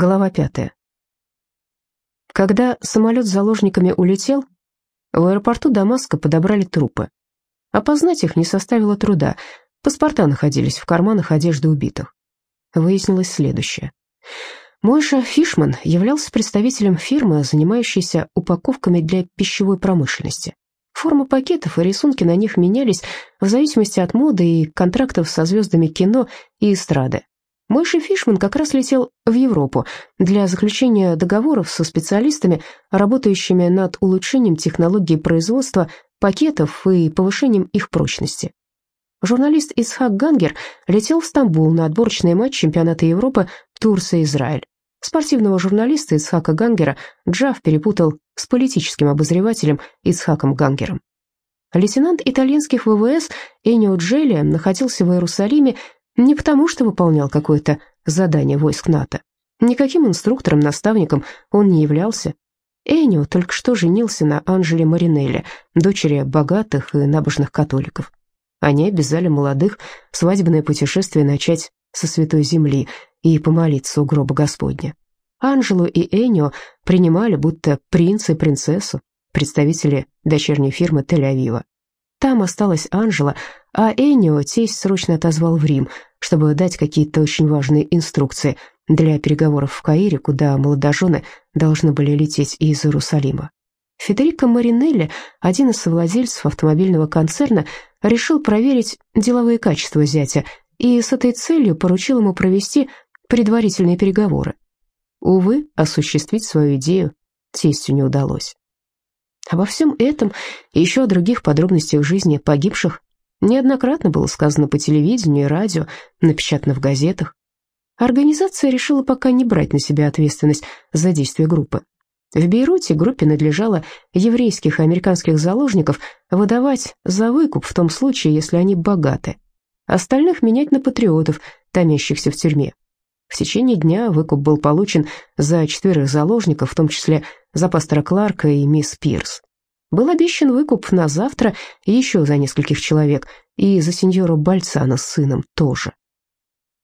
Глава пятая. Когда самолет с заложниками улетел, в аэропорту Дамаска подобрали трупы. Опознать их не составило труда, паспорта находились в карманах одежды убитых. Выяснилось следующее. Мойша Фишман являлся представителем фирмы, занимающейся упаковками для пищевой промышленности. Форма пакетов и рисунки на них менялись в зависимости от моды и контрактов со звездами кино и эстрады. Мойши Фишман как раз летел в Европу для заключения договоров со специалистами, работающими над улучшением технологии производства пакетов и повышением их прочности. Журналист Исхак Гангер летел в Стамбул на отборочный матч чемпионата Европы Турция-Израиль. Спортивного журналиста Исхака Гангера Джав перепутал с политическим обозревателем Исхаком Гангером. Лейтенант итальянских ВВС Энио Джелли находился в Иерусалиме не потому, что выполнял какое-то задание войск НАТО. Никаким инструктором-наставником он не являлся. Энио только что женился на Анжеле Маринелли, дочери богатых и набожных католиков. Они обязали молодых свадебное путешествие начать со Святой Земли и помолиться у гроба Господня. Анжелу и Энио принимали будто принца и принцессу, представители дочерней фирмы Тель-Авива. Там осталась Анжела, а Энио тесть срочно отозвал в Рим, чтобы дать какие-то очень важные инструкции для переговоров в Каире, куда молодожены должны были лететь из Иерусалима. Федерико Маринелли, один из совладельцев автомобильного концерна, решил проверить деловые качества зятя и с этой целью поручил ему провести предварительные переговоры. Увы, осуществить свою идею тестю не удалось. Обо всем этом и еще о других подробностях жизни погибших неоднократно было сказано по телевидению и радио, напечатано в газетах. Организация решила пока не брать на себя ответственность за действия группы. В Бейруте группе надлежало еврейских и американских заложников выдавать за выкуп в том случае, если они богаты. Остальных менять на патриотов, томящихся в тюрьме. В течение дня выкуп был получен за четверых заложников, в том числе за пастора Кларка и мисс Пирс. Был обещан выкуп на завтра еще за нескольких человек, и за сеньора Бальцана с сыном тоже.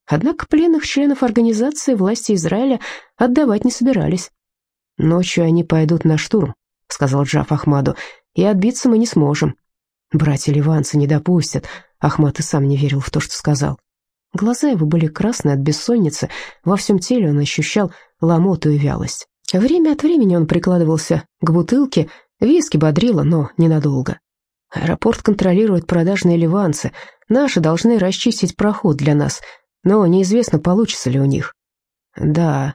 Однако пленных членов организации власти Израиля отдавать не собирались. «Ночью они пойдут на штурм», — сказал Джаф Ахмаду, — «и отбиться мы не сможем». Братья ливанцы не допустят. Ахмад и сам не верил в то, что сказал. Глаза его были красные от бессонницы, во всем теле он ощущал ломоту и вялость. Время от времени он прикладывался к бутылке, виски бодрило, но ненадолго. Аэропорт контролируют продажные ливанцы, наши должны расчистить проход для нас, но неизвестно, получится ли у них. Да,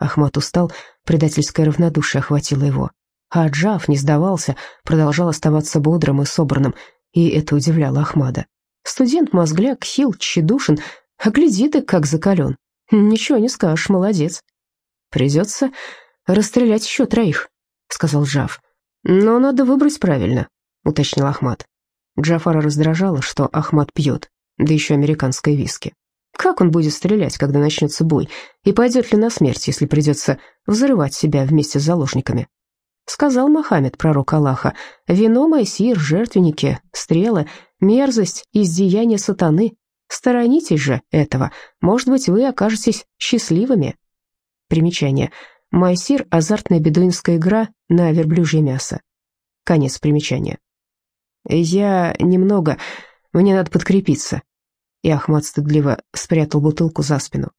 Ахмат устал, предательское равнодушие охватило его. А Джав не сдавался, продолжал оставаться бодрым и собранным, и это удивляло Ахмада. Студент мозгляк, хил, тщедушен, а гляди ты, как закален. Ничего не скажешь, молодец. Придется расстрелять еще троих, сказал Джав. Но надо выбрать правильно, уточнил Ахмад. Джафара раздражало, что Ахмад пьет, да еще американской виски. Как он будет стрелять, когда начнется бой, и пойдет ли на смерть, если придется взрывать себя вместе с заложниками? Сказал Мохаммед, пророк Аллаха, «Вино, майсир, жертвенники, стрелы, мерзость, издеяние сатаны. Сторонитесь же этого, может быть, вы окажетесь счастливыми». Примечание. Майсир – азартная бедуинская игра на верблюжье мясо. Конец примечания. «Я немного, мне надо подкрепиться». И Ахмад стыдливо спрятал бутылку за спину.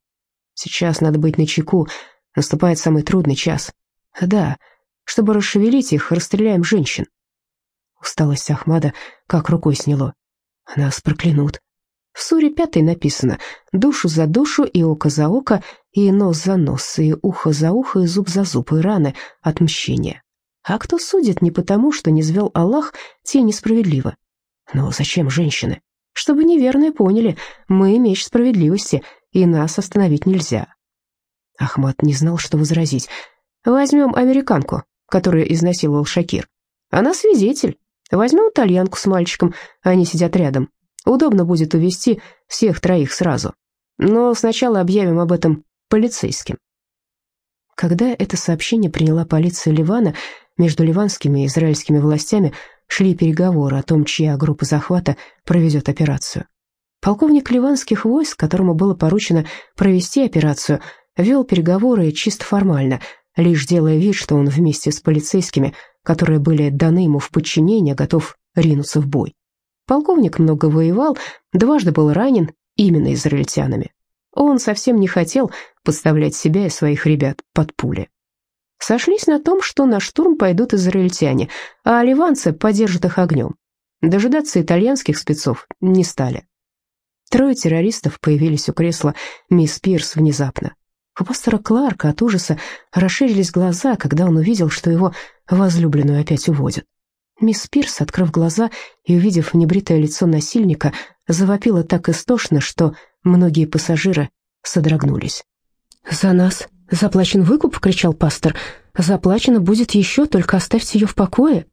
«Сейчас надо быть начеку, наступает самый трудный час. Да, чтобы расшевелить их, расстреляем женщин. Усталость Ахмада как рукой сняло. Нас проклянут. В суре пятой написано «душу за душу и око за око, и нос за нос, и ухо за ухо, и зуб за зуб, и раны отмщения». А кто судит не потому, что не звел Аллах, те несправедливо. Но зачем женщины? Чтобы неверные поняли, мы меч справедливости, и нас остановить нельзя. Ахмад не знал, что возразить. Возьмем американку, которую изнасиловал Шакир. Она свидетель. Возьмем итальянку с мальчиком, они сидят рядом. Удобно будет увести всех троих сразу. Но сначала объявим об этом полицейским. Когда это сообщение приняла полиция Ливана, между ливанскими и израильскими властями шли переговоры о том, чья группа захвата проведет операцию. Полковник ливанских войск, которому было поручено провести операцию, вел переговоры чисто формально, лишь делая вид, что он вместе с полицейскими, которые были даны ему в подчинение, готов ринуться в бой. Полковник много воевал, дважды был ранен именно израильтянами. Он совсем не хотел подставлять себя и своих ребят под пули. Сошлись на том, что на штурм пойдут израильтяне, а ливанцы поддержат их огнем. Дожидаться итальянских спецов не стали. Трое террористов появились у кресла мисс Пирс внезапно. У пастора Кларка от ужаса расширились глаза, когда он увидел, что его возлюбленную опять уводят. Мисс Пирс, открыв глаза и увидев небритое лицо насильника, завопила так истошно, что многие пассажиры содрогнулись. «За нас заплачен выкуп!» — кричал пастор. «Заплачено будет еще, только оставьте ее в покое!»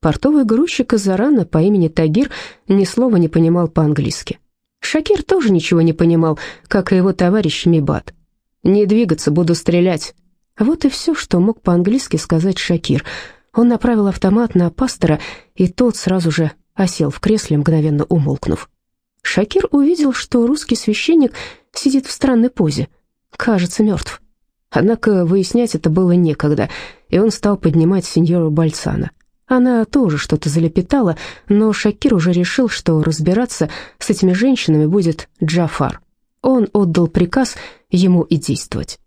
Портовый грузчик из Арана по имени Тагир ни слова не понимал по-английски. Шакир тоже ничего не понимал, как и его товарищ Мибат. «Не двигаться, буду стрелять». Вот и все, что мог по-английски сказать Шакир. Он направил автомат на пастора, и тот сразу же осел в кресле, мгновенно умолкнув. Шакир увидел, что русский священник сидит в странной позе, кажется, мертв. Однако выяснять это было некогда, и он стал поднимать сеньору Бальцана. Она тоже что-то залепетала, но Шакир уже решил, что разбираться с этими женщинами будет Джафар. Он отдал приказ ему и действовать.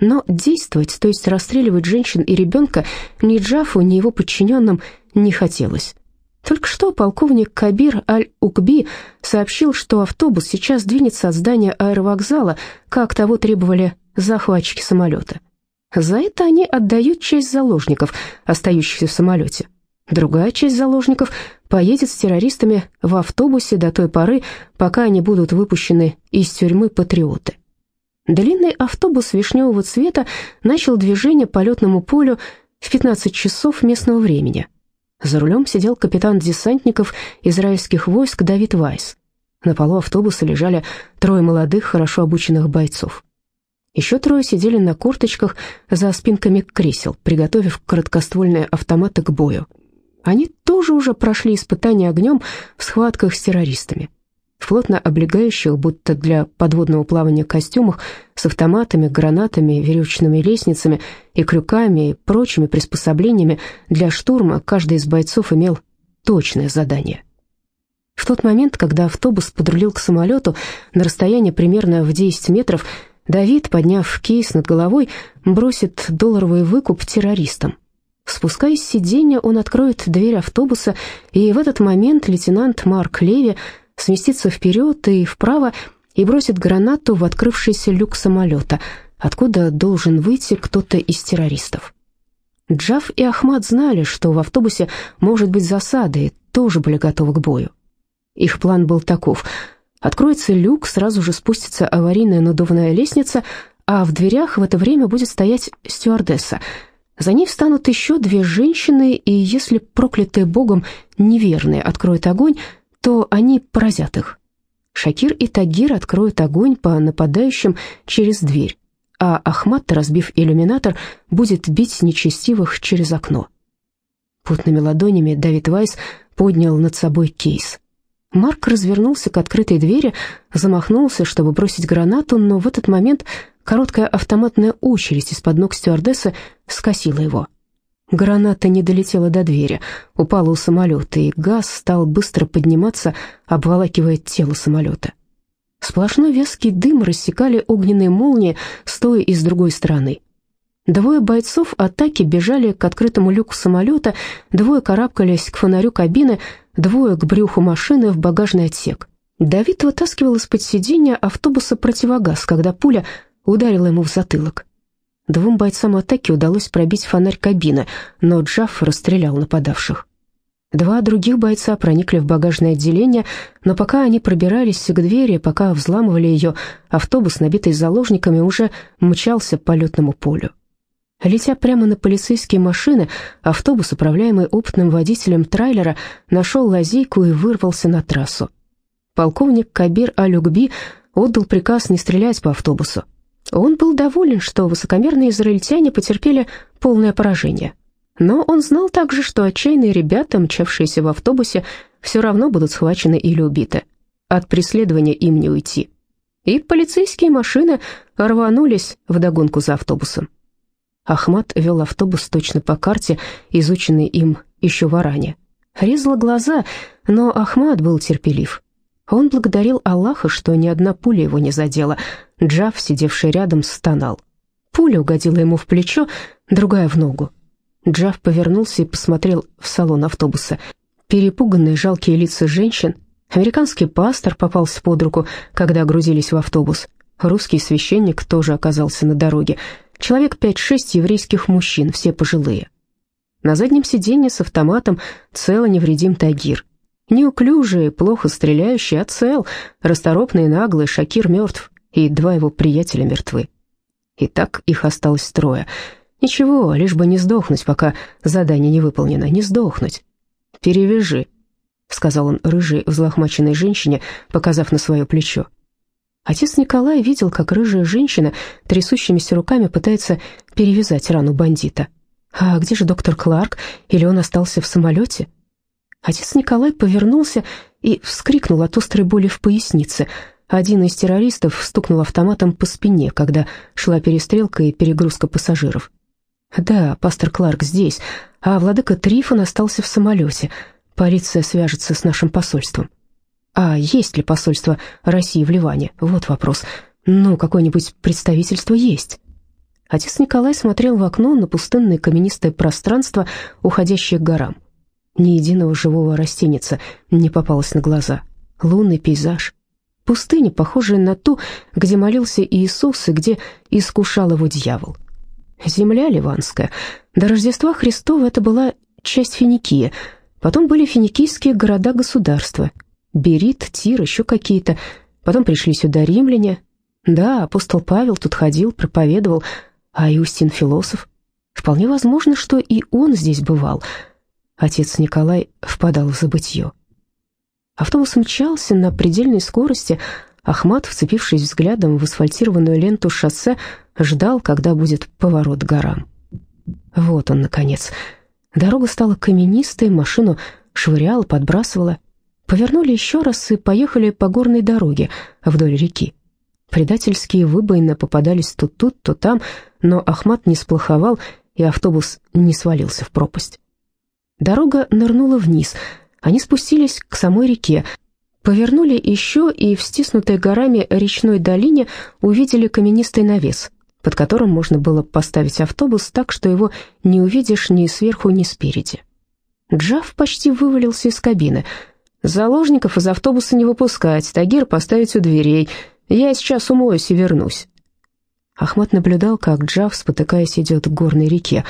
Но действовать, то есть расстреливать женщин и ребенка, ни Джафу, ни его подчиненным не хотелось. Только что полковник Кабир Аль-Укби сообщил, что автобус сейчас двинется от здания аэровокзала, как того требовали захватчики самолета. За это они отдают часть заложников, остающихся в самолете. Другая часть заложников поедет с террористами в автобусе до той поры, пока они будут выпущены из тюрьмы патриоты. Длинный автобус вишневого цвета начал движение по летному полю в 15 часов местного времени. За рулем сидел капитан десантников израильских войск Давид Вайс. На полу автобуса лежали трое молодых, хорошо обученных бойцов. Еще трое сидели на корточках за спинками кресел, приготовив короткоствольные автоматы к бою. Они тоже уже прошли испытания огнем в схватках с террористами. В плотно облегающих, будто для подводного плавания костюмах, с автоматами, гранатами, веревочными лестницами и крюками и прочими приспособлениями для штурма каждый из бойцов имел точное задание. В тот момент, когда автобус подрулил к самолету на расстоянии примерно в 10 метров, Давид, подняв кейс над головой, бросит долларовый выкуп террористам. Спускаясь с сиденья, он откроет дверь автобуса, и в этот момент лейтенант Марк Леви сместится вперед и вправо и бросит гранату в открывшийся люк самолета, откуда должен выйти кто-то из террористов. Джав и Ахмад знали, что в автобусе может быть засада, и тоже были готовы к бою. Их план был таков. Откроется люк, сразу же спустится аварийная надувная лестница, а в дверях в это время будет стоять стюардесса — за ней встанут еще две женщины, и если проклятые Богом неверные откроют огонь, то они поразят их. Шакир и Тагир откроют огонь по нападающим через дверь, а Ахмат, разбив иллюминатор, будет бить нечестивых через окно. Путными ладонями Давид Вайс поднял над собой кейс. Марк развернулся к открытой двери, замахнулся, чтобы бросить гранату, но в этот момент Короткая автоматная очередь из-под ног стюардессы скосила его. Граната не долетела до двери, упала у самолета, и газ стал быстро подниматься, обволакивая тело самолета. Сплошной вязкий дым рассекали огненные молнии, стоя и с другой стороны. Двое бойцов атаки бежали к открытому люку самолета, двое карабкались к фонарю кабины, двое к брюху машины в багажный отсек. Давид вытаскивал из-под сиденья автобуса противогаз, когда пуля ударила ему в затылок. Двум бойцам атаки удалось пробить фонарь кабины, но Джафф расстрелял нападавших. Два других бойца проникли в багажное отделение, но пока они пробирались к двери, пока взламывали ее, автобус, набитый заложниками, уже мчался по летному полю. Летя прямо на полицейские машины, автобус, управляемый опытным водителем трейлера, нашел лазейку и вырвался на трассу. Полковник Кабир Алюгби отдал приказ не стрелять по автобусу. Он был доволен, что высокомерные израильтяне потерпели полное поражение. Но он знал также, что отчаянные ребята, мчавшиеся в автобусе, все равно будут схвачены или убиты. От преследования им не уйти. и полицейские машины рванулись вдогонку за автобусом. Ахмат вел автобус точно по карте, изученной им еще в Аране. Резало глаза, но Ахмат был терпелив. Он благодарил Аллаха, что ни одна пуля его не задела. Джав, сидевший рядом, стонал. Пуля угодила ему в плечо, другая в ногу. Джав повернулся и посмотрел в салон автобуса. Перепуганные жалкие лица женщин. Американский пастор попался под руку, когда грузились в автобус. Русский священник тоже оказался на дороге. Человек пять-шесть еврейских мужчин, все пожилые. На заднем сиденье с автоматом цело невредим Тагир. Неуклюжий, плохо стреляющий, а цел, расторопный и наглый, Шакир мертв, и два его приятеля мертвы. И так их осталось трое. Ничего, лишь бы не сдохнуть, пока задание не выполнено, не сдохнуть. «Перевяжи», — сказал он рыжей, взлохмаченной женщине, показав на свое плечо. Отец Николай видел, как рыжая женщина трясущимися руками пытается перевязать рану бандита. «А где же доктор Кларк? Или он остался в самолете?» Отец Николай повернулся и вскрикнул от острой боли в пояснице. Один из террористов стукнул автоматом по спине, когда шла перестрелка и перегрузка пассажиров. «Да, пастор Кларк здесь, а владыка Трифон остался в самолете. Полиция свяжется с нашим посольством». «А есть ли посольство России в Ливане? Вот вопрос. Ну, какое-нибудь представительство есть». Отец Николай смотрел в окно на пустынное каменистое пространство, уходящее к горам. Ни единого живого растеница не попалось на глаза. Лунный пейзаж. Пустыня, похожая на ту, где молился Иисус и где искушал его дьявол. Земля ливанская. До Рождества Христова это была часть Финикии. Потом были финикийские города-государства. Берит, Тир, еще какие-то. Потом пришли сюда римляне. Да, апостол Павел тут ходил, проповедовал. А Иустин философ? Вполне возможно, что и он здесь бывал — Отец Николай впадал в забытье. Автобус мчался на предельной скорости. Ахмат, вцепившись взглядом в асфальтированную ленту шоссе, ждал, когда будет поворот горам. Вот он, наконец. Дорога стала каменистой, машину швыряла, подбрасывала. Повернули еще раз и поехали по горной дороге вдоль реки. Предательские выбоины попадались то тут, то там, но Ахмат не сплоховал, и автобус не свалился в пропасть. Дорога нырнула вниз. Они спустились к самой реке, повернули еще и в стиснутой горами речной долине увидели каменистый навес, под которым можно было поставить автобус так, что его не увидишь ни сверху, ни спереди. Джав почти вывалился из кабины. «Заложников из автобуса не выпускать, Тагир поставить у дверей. Я сейчас умоюсь и вернусь». Ахмат наблюдал, как Джав, спотыкаясь, идет к горной реке.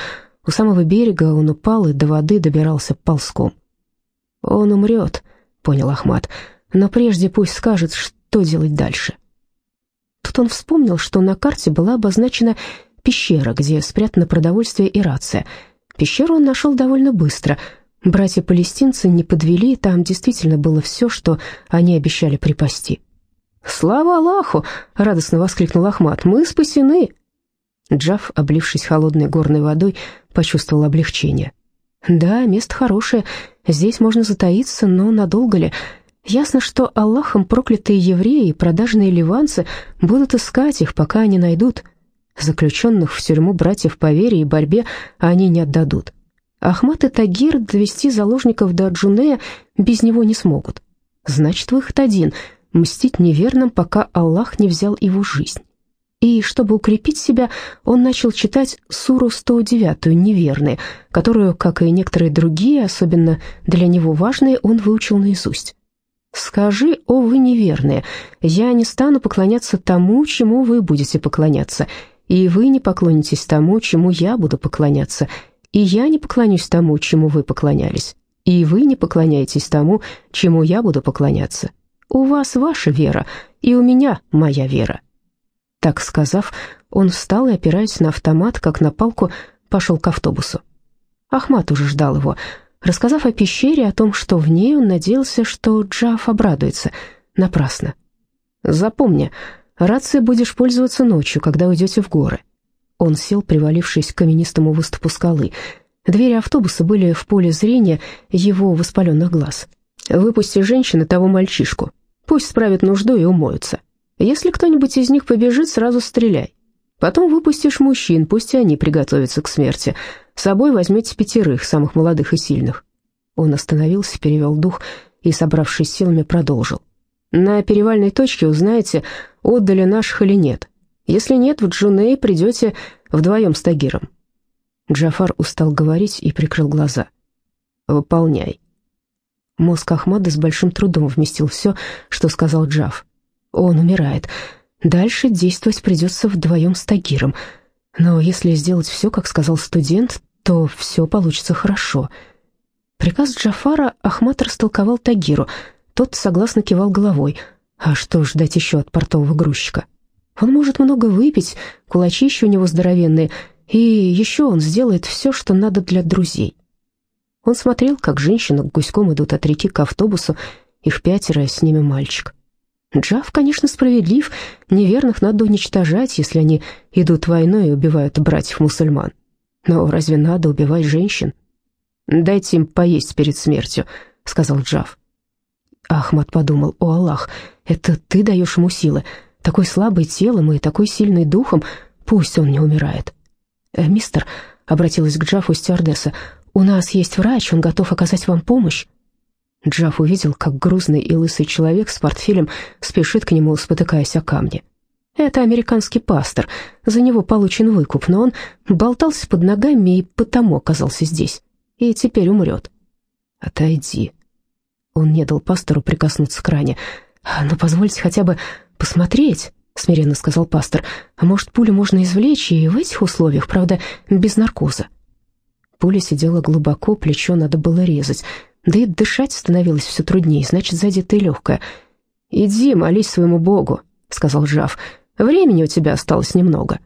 У самого берега он упал и до воды добирался ползком. «Он умрет», — понял Ахмат, — «но прежде пусть скажет, что делать дальше». Тут он вспомнил, что на карте была обозначена пещера, где спрятано продовольствие и рация. Пещеру он нашел довольно быстро. Братья-палестинцы не подвели, там действительно было все, что они обещали припасти. «Слава Аллаху!» — радостно воскликнул Ахмат. «Мы спасены!» Джав, облившись холодной горной водой, почувствовал облегчение. «Да, место хорошее, здесь можно затаиться, но надолго ли? Ясно, что Аллахом проклятые евреи и продажные ливанцы будут искать их, пока они найдут. Заключенных в тюрьму братьев по вере и борьбе они не отдадут. Ахмат и Тагир довести заложников до Джунея без него не смогут. Значит, выход один — мстить неверным, пока Аллах не взял его жизнь. И, чтобы укрепить себя, он начал читать суру 109 «Неверные», которую, как и некоторые другие, особенно для него важные, он выучил наизусть. «Скажи, о вы неверные, я не стану поклоняться тому, чему вы будете поклоняться, и вы не поклонитесь тому, чему я буду поклоняться, и я не поклонюсь тому, чему вы поклонялись, и вы не поклоняетесь тому, чему я буду поклоняться. У вас ваша вера, и у меня моя вера». Так сказав, он встал и, опираясь на автомат, как на палку, пошел к автобусу. Ахмат уже ждал его. Рассказав о пещере, о том, что в ней, он надеялся, что Джаф обрадуется. Напрасно. «Запомни, рацией будешь пользоваться ночью, когда уйдете в горы». Он сел, привалившись к каменистому выступу скалы. Двери автобуса были в поле зрения его воспаленных глаз. «Выпусти женщины того мальчишку. Пусть справят нужду и умоются. Если кто-нибудь из них побежит, сразу стреляй. Потом выпустишь мужчин, пусть и они приготовятся к смерти. С собой возьмете пятерых, самых молодых и сильных». Он остановился, перевел дух и, собравшись силами, продолжил. «На перевальной точке узнаете, отдали наших или нет. Если нет, в Джуней придете вдвоем с Тагиром». Джафар устал говорить и прикрыл глаза. «Выполняй». Мозг Ахмада с большим трудом вместил все, что сказал Джаф. Он умирает. Дальше действовать придется вдвоем с Тагиром. Но если сделать все, как сказал студент, то все получится хорошо. Приказ Джафара Ахмад растолковал Тагиру. Тот согласно кивал головой. А что ждать еще от портового грузчика? Он может много выпить, кулачища у него здоровенные, и еще он сделает все, что надо для друзей. Он смотрел, как женщины гуськом идут от реки к автобусу, их пятеро, с ними мальчик. Джав, конечно, справедлив, неверных надо уничтожать, если они идут войной и убивают братьев-мусульман. Но разве надо убивать женщин? «Дайте им поесть перед смертью», — сказал Джав. Ахмад подумал, «О, Аллах, это ты даешь ему силы, такой слабый телом и такой сильный духом, пусть он не умирает». «Э, «Мистер», — обратилась к Джафу стюардесса, «У нас есть врач, он готов оказать вам помощь». Джаф увидел, как грузный и лысый человек с портфелем спешит к нему, спотыкаясь о камни. Это американский пастор, за него получен выкуп, но он болтался под ногами и потому оказался здесь, и теперь умрет. «Отойди». Он не дал пастору прикоснуться к ране. «Но позвольте хотя бы посмотреть», — смиренно сказал пастор. «А может, пулю можно извлечь и в этих условиях, правда, без наркоза?» Пуля сидела глубоко, плечо надо было резать. Да и дышать становилось все труднее, значит, задетая легкая. «Иди, молись своему Богу», — сказал Жав. «Времени у тебя осталось немного».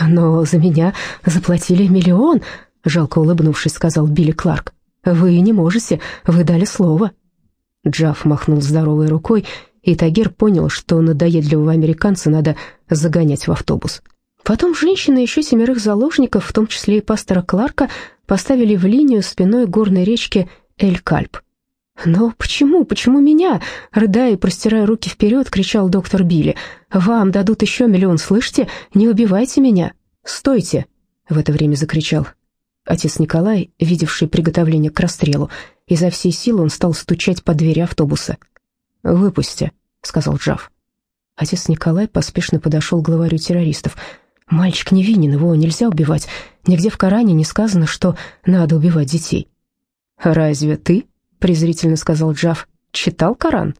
«Но за меня заплатили миллион», — жалко улыбнувшись, сказал Билли Кларк. «Вы не можете, вы дали слово». Джав махнул здоровой рукой, и Тагир понял, что надоедливого американца надо загонять в автобус. Потом женщины еще семерых заложников, в том числе и пастора Кларка, поставили в линию спиной горной речки Эль-Кальп. «Но почему, почему меня?» — рыдая и простирая руки вперед, кричал доктор Билли. «Вам дадут еще миллион, слышите? Не убивайте меня!» «Стойте!» — в это время закричал отец Николай, видевший приготовление к расстрелу. Изо всей силы он стал стучать по двери автобуса. «Выпусти», — сказал Джав. Отец Николай поспешно подошел к главарю террористов — Мальчик невинен, его нельзя убивать. Нигде в Коране не сказано, что надо убивать детей. «Разве ты, — презрительно сказал Джав, — читал Коран?»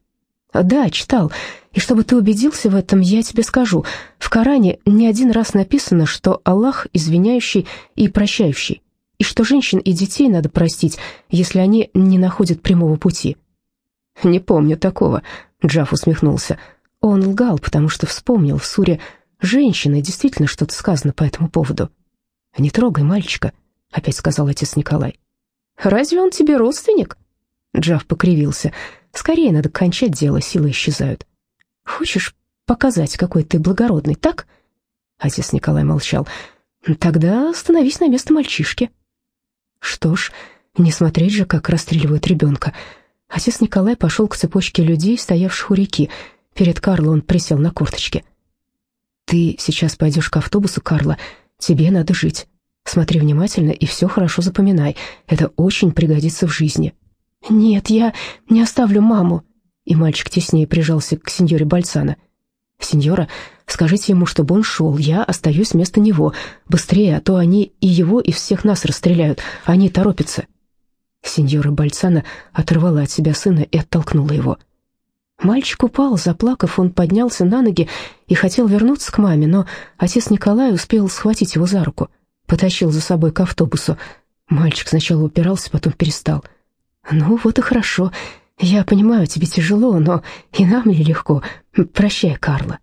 «Да, читал. И чтобы ты убедился в этом, я тебе скажу. В Коране не один раз написано, что Аллах извиняющий и прощающий, и что женщин и детей надо простить, если они не находят прямого пути». «Не помню такого», — Джав усмехнулся. Он лгал, потому что вспомнил в суре женщины, действительно что-то сказано по этому поводу. «Не трогай мальчика», — опять сказал отец Николай. «Разве он тебе родственник?» Джав покривился. «Скорее надо кончать дело, силы исчезают». «Хочешь показать, какой ты благородный, так?» Отец Николай молчал. «Тогда становись на место мальчишки». Что ж, не смотреть же, как расстреливают ребенка. Отец Николай пошел к цепочке людей, стоявших у реки. Перед Карлом он присел на корточки. Ты сейчас пойдешь к автобусу, Карла. Тебе надо жить. Смотри внимательно и все хорошо запоминай. Это очень пригодится в жизни». «Нет, я не оставлю маму». И мальчик теснее прижался к сеньоре Бальцана. «Сеньора, скажите ему, чтобы он шел, я остаюсь вместо него. Быстрее, а то они и его, и всех нас расстреляют. Они торопятся». Сеньора Бальцана оторвала от себя сына и оттолкнула его. Мальчик упал, заплакав, он поднялся на ноги и хотел вернуться к маме, но отец Николай успел схватить его за руку, потащил за собой к автобусу. Мальчик сначала упирался, потом перестал. «Ну, вот и хорошо. Я понимаю, тебе тяжело, но и нам нелегко. Прощай, Карла».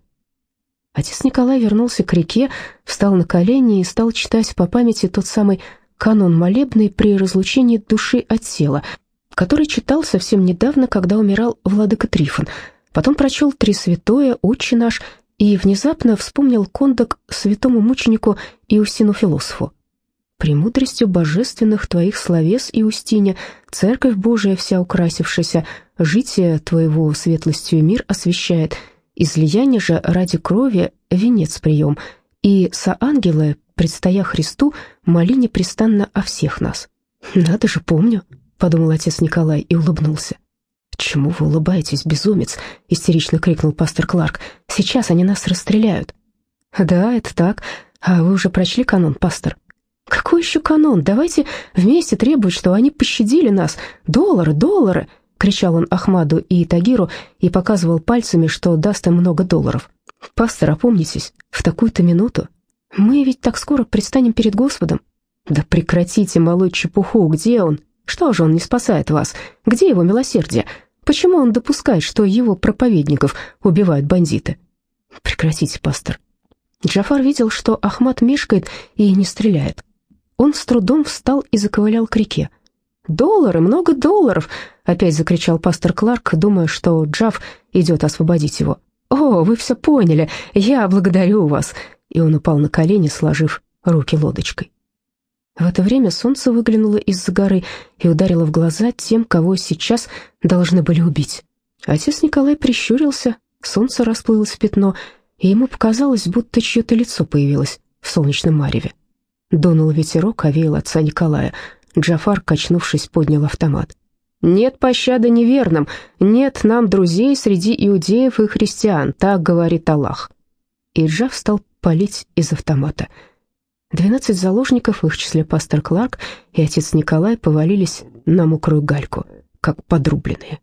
Отец Николай вернулся к реке, встал на колени и стал читать по памяти тот самый канон молебный при разлучении души от тела — который читал совсем недавно, когда умирал владыка Трифон. Потом прочел «Три святое», «Отче наш» и внезапно вспомнил кондак святому мученику Иустину Философу. «Премудростью божественных твоих словес, Иустине, Церковь Божия вся украсившаяся, житие твоего светлостью мир освещает, излияние же ради крови — венец прием, и соангелы, предстоя Христу, моли непрестанно о всех нас. «Надо же, помню», — подумал отец Николай и улыбнулся. «Чему вы улыбаетесь, безумец?» — истерично крикнул пастор Кларк. «Сейчас они нас расстреляют». «Да, это так. А вы уже прочли канон, пастор?» «Какой еще канон? Давайте вместе требовать, что они пощадили нас. Доллары, доллары!» — кричал он Ахмаду и Тагиру и показывал пальцами, что даст им много долларов. «Пастор, опомнитесь, в такую-то минуту. Мы ведь так скоро предстанем перед Господом». «Да прекратите молоть чепуху, где он? Что же он не спасает вас? Где его милосердие? Почему он допускает, что его проповедников убивают бандиты?» «Прекратите, пастор». Джафар видел, что Ахмад мешкает и не стреляет. Он с трудом встал и заковылял к реке. «Доллары, много долларов!» — опять закричал пастор Кларк, думая, что Джаф идет освободить его. «О, вы все поняли, я благодарю вас!» И он упал на колени, сложив руки лодочкой. В это время солнце выглянуло из-за горы и ударило в глаза тем, кого сейчас должны были убить. Отец Николай прищурился, солнце расплылось в пятно, и ему показалось, будто чье-то лицо появилось в солнечном мареве. Дунул ветерок, овеял отца Николая. Джафар, качнувшись, поднял автомат. «Нет пощады неверным, нет нам друзей среди иудеев и христиан, так говорит Аллах». И Джаф стал палить из автомата. Двенадцать заложников, в их числе пастор Кларк и отец Николай, повалились на мокрую гальку, как подрубленные.